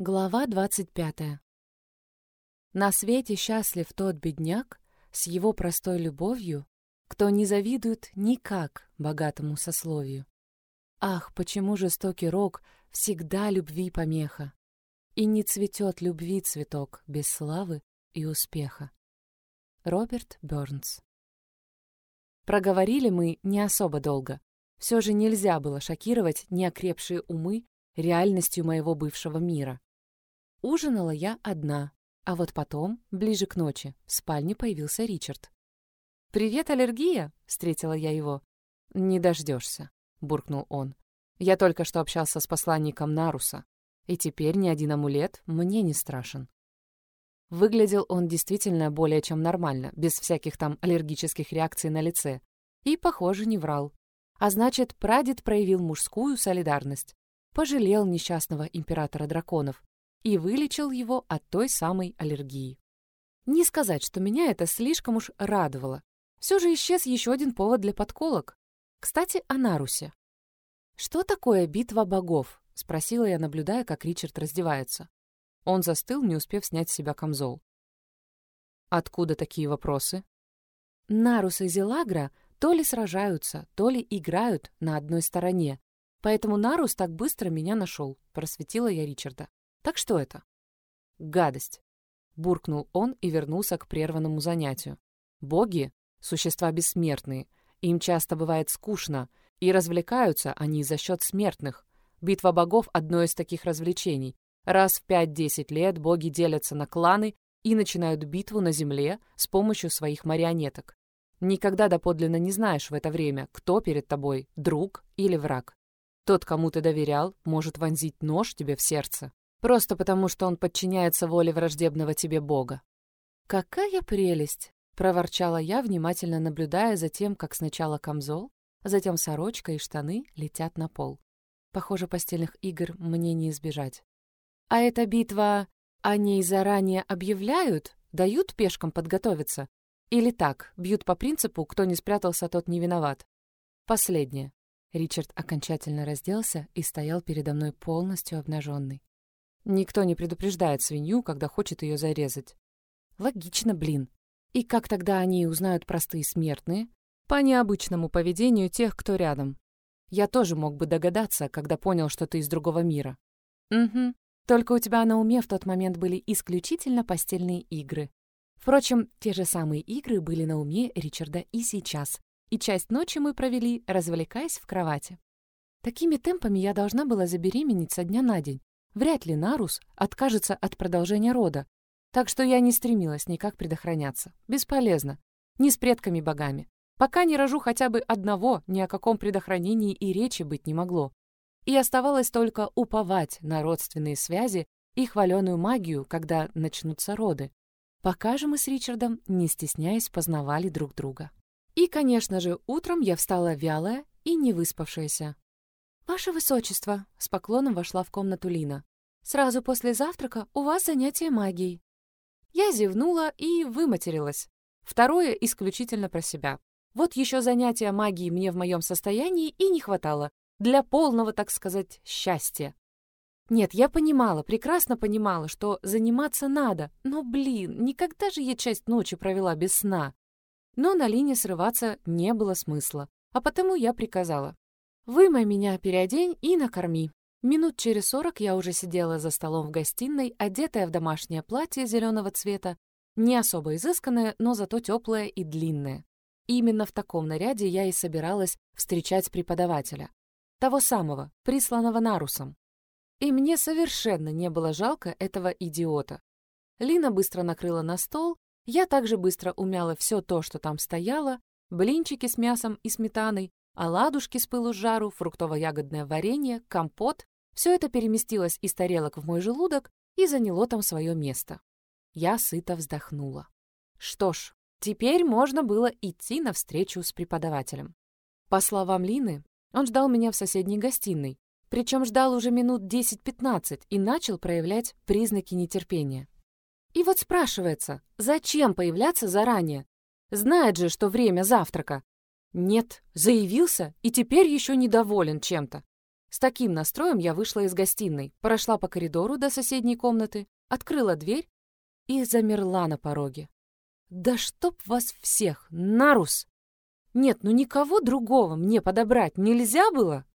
Глава 25. На свете счастлив тот бедняк с его простой любовью, кто не завидует никак богатому сословию. Ах, почему жестокий рок всегда любви помеха, и не цветет любви цветок без славы и успеха. Роберт Бёрнс Проговорили мы не особо долго. Все же нельзя было шокировать неокрепшие умы реальностью моего бывшего мира. Ужинала я одна, а вот потом, ближе к ночи, в спальне появился Ричард. «Привет, аллергия!» — встретила я его. «Не дождешься», — буркнул он. «Я только что общался с посланником Наруса, и теперь ни один амулет мне не страшен». Выглядел он действительно более чем нормально, без всяких там аллергических реакций на лице. И, похоже, не врал. А значит, прадед проявил мужскую солидарность. Пожалел несчастного императора драконов и вылечил его от той самой аллергии. Не сказать, что меня это слишком уж радовало. Все же исчез еще один повод для подколок. Кстати, о Нарусе. «Что такое битва богов?» — спросила я, наблюдая, как Ричард раздевается. Он застыл, не успев снять с себя камзол. «Откуда такие вопросы?» Нарус и Зелагра то ли сражаются, то ли играют на одной стороне. Поэтому Нарус так быстро меня нашел, просветила я Ричарда. Так что это? Гадость. Буркнул он и вернулся к прерванному занятию. Боги — существа бессмертные. Им часто бывает скучно, и развлекаются они за счет смертных. Битва богов — одно из таких развлечений. Раз в 5-10 лет боги делятся на кланы и начинают битву на земле с помощью своих марионеток. Никогда доподлинно не знаешь в это время, кто перед тобой, друг или враг. Тот, кому ты доверял, может вонзить нож тебе в сердце. Просто потому, что он подчиняется воле враждебного тебе бога. «Какая прелесть!» — проворчала я, внимательно наблюдая за тем, как сначала камзол, затем сорочка и штаны летят на пол. Похоже, постельных игр мне не избежать. «А эта битва, о ней заранее объявляют? Дают пешкам подготовиться? Или так, бьют по принципу, кто не спрятался, тот не виноват?» Последнее. Ричард окончательно разделся и стоял передо мной полностью обнаженный. Никто не предупреждает свинью, когда хочет ее зарезать. Логично, блин. И как тогда они узнают простые смертные? По необычному поведению тех, кто рядом. Я тоже мог бы догадаться, когда понял, что ты из другого мира. Угу. Только у тебя на уме в тот момент были исключительно постельные игры. Впрочем, те же самые игры были на уме Ричарда и сейчас. И часть ночи мы провели, развлекаясь в кровати. Такими темпами я должна была забеременеть со дня на день. Вряд ли Нарус откажется от продолжения рода, так что я не стремилась никак предохраняться. Бесполезно. Ни с предками-богами. Пока не рожу хотя бы одного, ни о каком предохранении и речи быть не могло. И оставалось только уповать на родственные связи и хваленую магию, когда начнутся роды. Пока же мы с Ричардом, не стесняясь, познавали друг друга. И, конечно же, утром я встала вялая и не выспавшаяся. «Ваше Высочество!» — с поклоном вошла в комнату Лина. «Сразу после завтрака у вас занятие магией». Я зевнула и выматерилась. Второе исключительно про себя. Вот еще занятия магией мне в моем состоянии и не хватало. Для полного, так сказать, счастья. Нет, я понимала, прекрасно понимала, что заниматься надо, но, блин, никогда же я часть ночи провела без сна. Но на линии срываться не было смысла, а потому я приказала. Вымой меня, переодень и накорми. Минут через сорок я уже сидела за столом в гостиной, одетая в домашнее платье зеленого цвета, не особо изысканное, но зато теплое и длинное. Именно в таком наряде я и собиралась встречать преподавателя. Того самого, присланного Нарусом. И мне совершенно не было жалко этого идиота. Лина быстро накрыла на стол, я также быстро умяла все то, что там стояло, блинчики с мясом и сметаной, Оладушки с пылу с жару, фруктово-ягодное варенье, компот — все это переместилось из тарелок в мой желудок и заняло там свое место. Я сыто вздохнула. Что ж, теперь можно было идти на встречу с преподавателем. По словам Лины, он ждал меня в соседней гостиной, причем ждал уже минут 10-15 и начал проявлять признаки нетерпения. И вот спрашивается, зачем появляться заранее? Знает же, что время завтрака. Нет, заявился и теперь еще недоволен чем-то. С таким настроем я вышла из гостиной, прошла по коридору до соседней комнаты, открыла дверь и замерла на пороге. «Да чтоб вас всех! Нарус!» Нет, ну никого другого мне подобрать нельзя было?